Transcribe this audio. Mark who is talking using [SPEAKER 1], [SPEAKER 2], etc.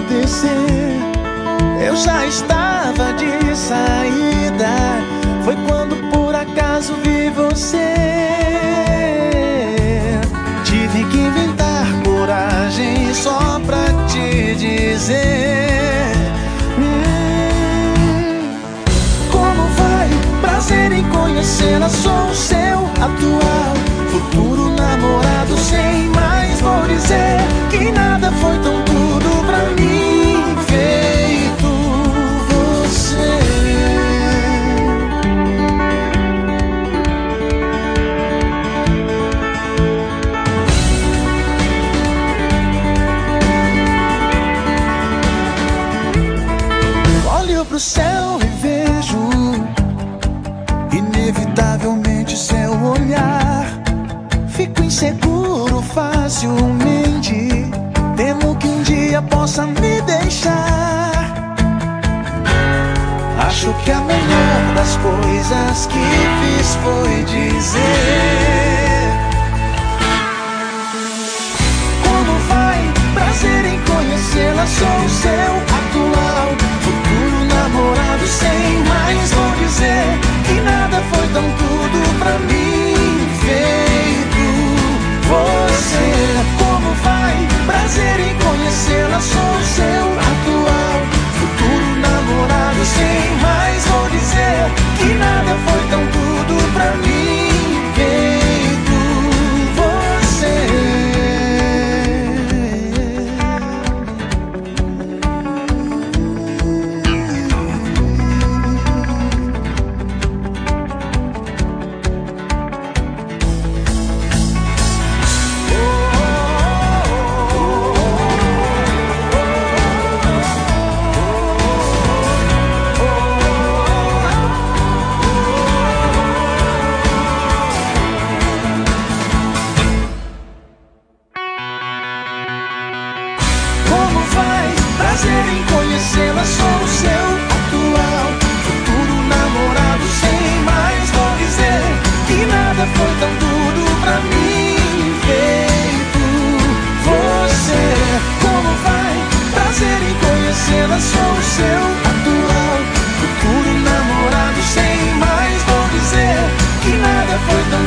[SPEAKER 1] acontecer. Eu já estava de saída. Foi quando por acaso vi você. Tive que inventar coragem só pra te dizer. Hum, como vai? Prazer em conhecê-la. Sou o seu atual futuro namorado sem céu e vejo inevitavelmente seu olhar. Fico inseguro facilmente. Temo que um dia possa me deixar. Acho que a melhor das coisas que fiz foi dizer. Como vai? Prazer em conhecê-la, sou seu Sem mais vou dizer que nada foi tão tudo pra mim feito você. Como vai? Prazer em conhecê-la, sou em conhecê-la sou o seu atual futuro namorado. Sem mais vou dizer que nada foi tão duro pra mim feito você. Como vai? Prazer em conhecê-la sou o seu atual futuro namorado. Sem mais vou dizer que nada foi tão